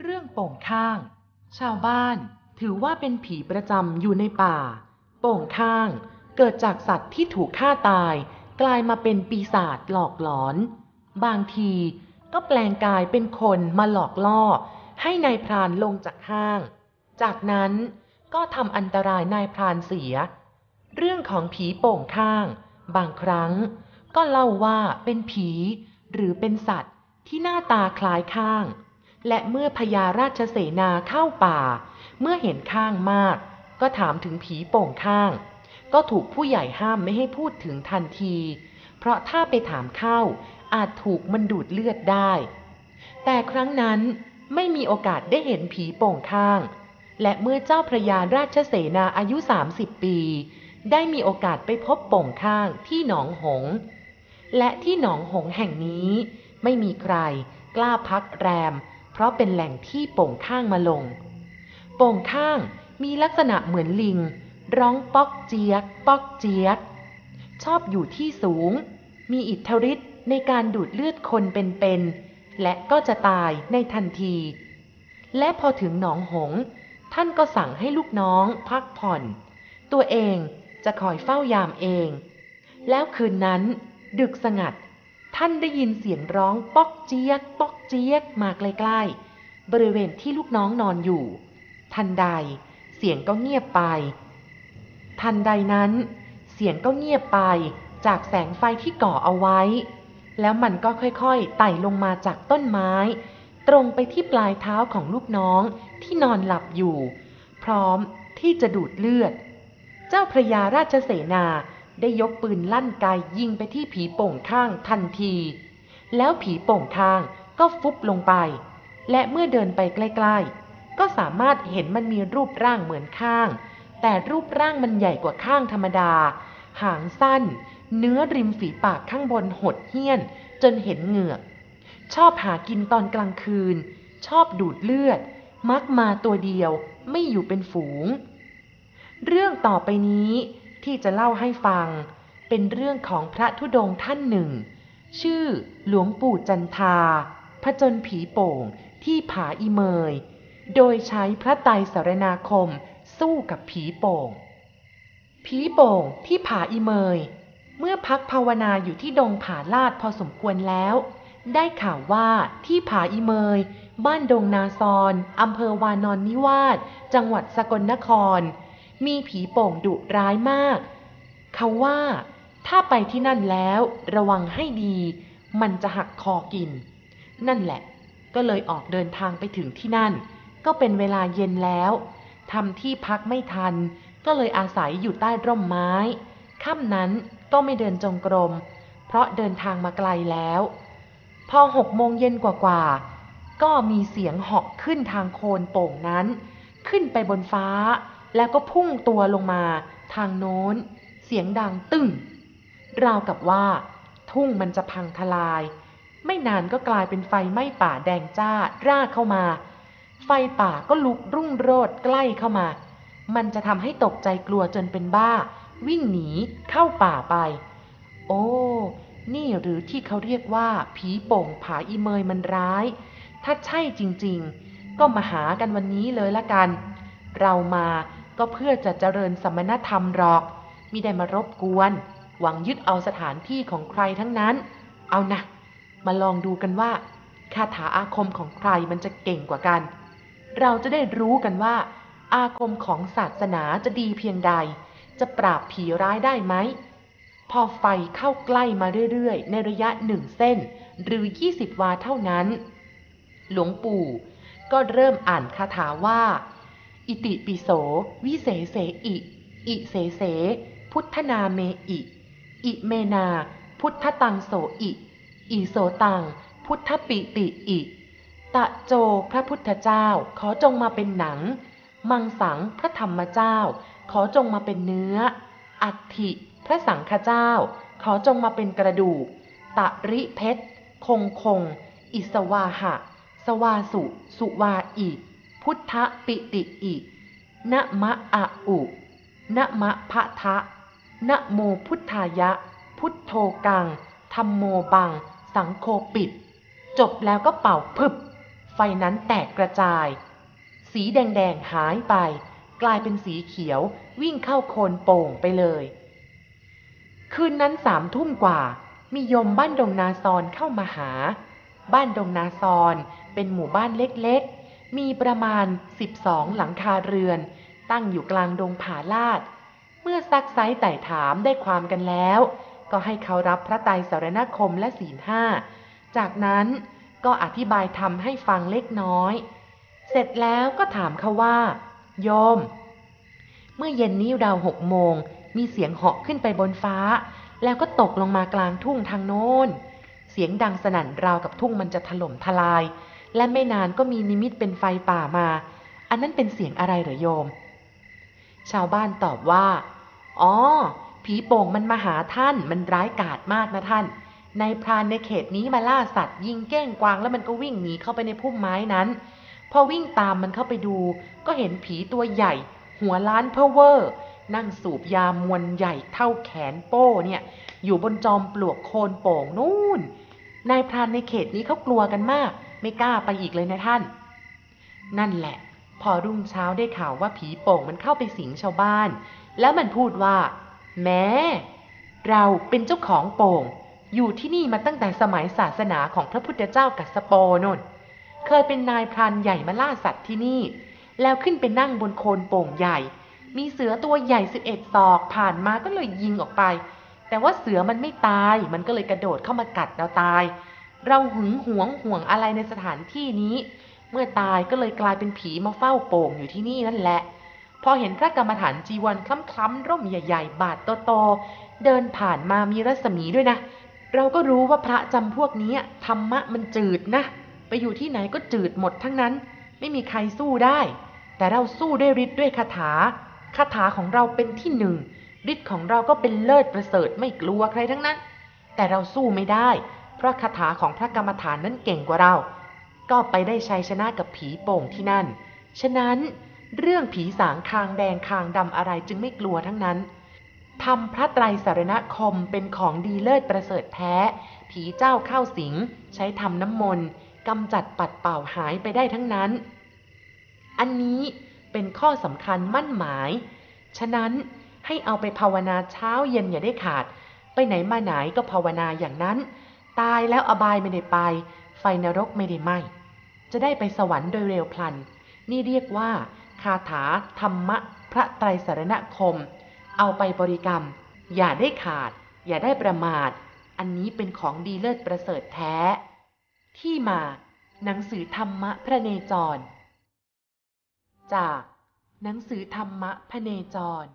เรื่องโป่งข้าง ชาวบ้านถือว่าเป็นผีประจำอยู่ในป่า โป่งข้างเกิดจากสัตว์ที่ถูกฆ่าตาย กลายมาเป็นปีศาจหลอกหลอน บางทีก็แปลงกายเป็นคนมาหลอกล่อ ให้นายพรานลงจากห้าง จากนั้นก็ทำอันตรายนายพรานเสีย เรื่องของผีโป่งข้าง บางครั้ง ก็เล่าว่าเป็นผี หรือเป็นสัตว์ที่หน้าตาคล้ายข้าง และเมื่อพญาราชเสนาเข้าป่า เมื่อเห็นข้างมาก ก็ถามถึงผีโป่งข้าง ก็ถูกผู้ใหญ่ห้ามไม่ให้พูดถึงทันที เพราะถ้าไปถามเข้า อาจถูกมันดูดเลือดได้ แต่ครั้งนั้นไม่มีโอกาสได้เห็นผีโป่งข้าง และเมื่อเจ้าพระยาราชเสนาอายุ 30 ปี ได้มีโอกาสไปพบโป่งข้างที่หนองหง และที่หนองหงแห่งนี้ ไม่มีใครกล้าพักแรม เพราะเป็นแหล่งที่โป่งข้างมาลง โป่งข้างมีลักษณะเหมือนลิง ร้องป๊อกเจี๊ยกป๊อกเจี๊ยก ชอบอยู่ที่สูง มีอิทธิฤทธิ์ในการดูดเลือดคนเป็นๆและก็จะตายในทันที และพอถึงหนองหง ท่านก็สั่งให้ลูกน้องพักผ่อน ตัวเองจะคอยเฝ้ายามเอง แล้วคืนนั้น ดึกสงัด ท่านได้ยินเสียงร้องป๊อกเจี๊ยกป๊อกเจี๊ยกมาใกล้ๆ บริเวณที่ลูกน้องนอนอยู่ ทันใด เสียงก็เงียบไป ทันใดนั้น เสียงก็เงียบไปจากแสงไฟที่ก่อเอาไว้ แล้วมันก็ค่อยๆ ไต่ลงมาจากต้นไม้ ตรงไปที่ปลายเท้าของลูกน้องที่นอนหลับอยู่ พร้อมที่จะดูดเลือด เจ้าพระยาราชเสนา ได้ยกปืนลั่นไกยิงไปที่ผีโป่งข้างทันที แล้วผีโป่งข้างก็ฟุบลงไป และเมื่อเดินไปใกล้ๆ ก็สามารถเห็นมันมีรูปร่างเหมือนข้าง แต่รูปร่างมันใหญ่กว่าข้างธรรมดา หางสั้น เนื้อริมฝีปากข้างบนหดเหี้ยน จนเห็นเหงือก ชอบหากินตอนกลางคืน ชอบดูดเลือด มักมาตัวเดียวไม่อยู่เป็นฝูง เรื่องต่อไปนี้ ที่จะเล่าให้ฟัง เป็นเรื่องของพระธุดงค์ท่านหนึ่ง ชื่อหลวงปู่จันทาผจญผีโป่งที่ผาอีเมย โดยใช้พระไตรสรณาคมสู้กับผีโป่ง ผีโป่งที่ผาอีเมย เมื่อพักภาวนาอยู่ที่ดงผาลาดพอสมควรแล้ว ได้ข่าวว่าที่ผาอีเมย บ้านดงนาซอนอำเภอวานอนนิวาสจังหวัดสกลนคร มีผีโป่งดุร้ายมาก เขาว่าถ้าไปที่นั่นแล้วระวังให้ดี มันจะหักคอกิน นั่นแหละ ก็เลยออกเดินทางไปถึงที่นั่น ก็เป็นเวลาเย็นแล้วทำที่พักไม่ทัน ก็เลยอาศัยอยู่ใต้ร่มไม้ค่ำนั้นก็ไม่เดินจงกรม เพราะเดินทางมาไกลแล้ว พอหกโมงเย็นกว่าๆก็มีเสียงเหาะขึ้นทางโคนโป่งนั้น ขึ้นไปบนฟ้า แล้วก็พุ่งตัวลงมา ทางโน้น เสียงดังตึ้งราวกับว่า ทุ่งมันจะพังทลาย ไม่นานก็กลายเป็นไฟไหม้ป่าแดงจ้าร่าเข้ามา ไฟป่าก็ลุกรุ่งโรดใกล้เข้ามา มันจะทำให้ตกใจกลัวจนเป็นบ้า วิ่งหนีเข้าป่าไป โอ้นี่หรือที่เขาเรียกว่า ผีโป่งผาอีเมยมันร้าย ถ้าใช่จริง ๆ ก็มาหากันวันนี้เลยละกัน เรามา ก็เพื่อจะเจริญสมณธรรมหรอกมิได้มารบกวน หวังยึดเอาสถานที่ของใครทั้งนั้น เอานะ มาลองดูกันว่าคาถาอาคมของใครมันจะเก่งกว่ากัน เราจะได้รู้กันว่า อาคมของศาสนาจะดีเพียงใด จะปราบผีร้ายได้ไหม พอไฟเข้าใกล้มาเรื่อยๆ ในระยะหนึ่งเส้น หรือ 20 วาเท่านั้น หลวงปู่ก็เริ่มอ่านคาถาว่า อิติปิโส วิเศษเสอิ อิเสเส พุทธนาเมอิ อิเมนา พุทธตังโสอิ อิโสตัง พุทธปิติอิ ตะโจพระพุทธเจ้าขอจงมาเป็นหนัง มังสังพระธรรมเจ้า ขอจงมาเป็นเนื้อ อัฐิพระสังฆเจ้า ขอจงมาเป็นกระดูก ตะริเพชรคงคง อิสวาหะ สวาสุ สุวาอิ พุทธปิติอินะมะอะอุนะมะพะทะนะโมพุทธายะ พุทโธกังธรรมโมบัง สังโฆปิด จบแล้วก็เป่าพึบ ไฟนั้นแตกกระจาย สีแดงๆหายไป กลายเป็นสีเขียววิ่งเข้าโคนโป่งไปเลย คืนนั้นสามทุ่มกว่า มีโยมบ้านดงนาซอนเข้ามาหา บ้านดงนาซอนเป็นหมู่บ้านเล็กๆ มีประมาณ 12 หลังคาเรือน ตั้งอยู่กลางดงผาลาด เมื่อซักไซไต่ถามได้ความกันแล้ว ก็ให้เขารับพระไตรสารณคมและศีลห้า จากนั้นก็อธิบายธรรมให้ฟังเล็กน้อย เสร็จแล้วก็ถามเขาว่า โยม เมื่อเย็นนี้ราวหกโมง มีเสียงเหาะขึ้นไปบนฟ้า แล้วก็ตกลงมากลางทุ่งทางโน้น เสียงดังสนั่นราวกับทุ่งมันจะถล่มทลาย และไม่นานก็มีนิมิตเป็นไฟป่ามา อันนั้นเป็นเสียงอะไรเหรอโยม ชาวบ้านตอบว่า อ๋อ ผีโป่งมันมาหาท่าน มันร้ายกาจมากนะท่าน ในายพรานในเขตนี้มาล่าสัตว์ ยิงแก้งกวางแล้วมันก็วิ่งหนีเข้าไปในพุ่มไม้นั้น พอวิ่งตามมันเข้าไปดู ก็เห็นผีตัวใหญ่ หัวล้านเพอเวอร์ นั่งสูบยามวนใหญ่เท่าแขนโป้เนี่ย อยู่บนจอมปลวกโคนโป่งนู่น นายพรานในเขตนี้เขากลัวกันมาก ไม่กล้าไปอีกเลยนะท่าน นั่นแหละ พอรุ่งเช้าได้ข่าวว่าผีโป่งมันเข้าไปสิงชาวบ้าน แล้วมันพูดว่า แม้ เราเป็นเจ้าของโป่ง อยู่ที่นี่มาตั้งแต่สมัยศาสนาของพระพุทธเจ้ากัสโปนนเคยเป็นนายพรานใหญ่มาล่าสัตว์ที่นี่ แล้วขึ้นไปนั่งบนโคนโป่งใหญ่ มีเสือตัวใหญ่สิบเอ็ดศอกผ่านมาก็เลยยิงออกไป แต่ว่าเสือมันไม่ตาย มันก็เลยกระโดดเข้ามากัดเราตาย เราหึงหวงห่วงอะไรในสถานที่นี้ เมื่อตายก็เลยกลายเป็นผีมาเฝ้าโป่งอยู่ที่นี่นั่นแหละ พอเห็นพระกรรมฐานจีวรคล้ำๆร่มใหญ่ๆ บาทโตๆเดินผ่านมามีรัศมีด้วยนะ เราก็รู้ว่าพระจำพวกนี้ธรรมะมันจืดนะ ไปอยู่ที่ไหนก็จืดหมดทั้งนั้น ไม่มีใครสู้ได้ แต่เราสู้ด้วยฤทธิ์ด้วยคาถาคาถาของเราเป็นที่หนึ่งฤทธิ์ของเราก็เป็นเลิศประเสริฐไม่กลัวใครทั้งนั้น แต่เราสู้ไม่ได้ เพราะคาถาของพระกรรมฐานนั้นเก่งกว่าเรา ก็ไปได้ชัยชนะกับผีโป่งที่นั่น ฉะนั้นเรื่องผีสางคางแดงคางดำอะไรจึงไม่กลัวทั้งนั้นทำพระไตรสารณคมเป็นของดีเลิศประเสริฐแท้ ผีเจ้าเข้าสิง ใช้ทำน้ำมนต์กำจัดปัดเป่าหายไปได้ทั้งนั้น อันนี้เป็นข้อสำคัญมั่นหมาย ฉะนั้นให้เอาไปภาวนาเช้าเย็นอย่าได้ขาด ไปไหนมาไหนก็ภาวนาอย่างนั้น ตายแล้วอบายไม่ได้ไป ไฟนรกไม่ได้ไหมจะได้ไปสวรรค์โดยเร็วพลัน นี่เรียกว่าคาถาธรรมะพระไตรสารณคม เอาไปบริกรรม อย่าได้ขาด อย่าได้ประมาท อันนี้เป็นของดีเลิศประเสริฐแท้ ที่มา หนังสือธรรมะพระเนจร จาก หนังสือธรรมะพระเนจร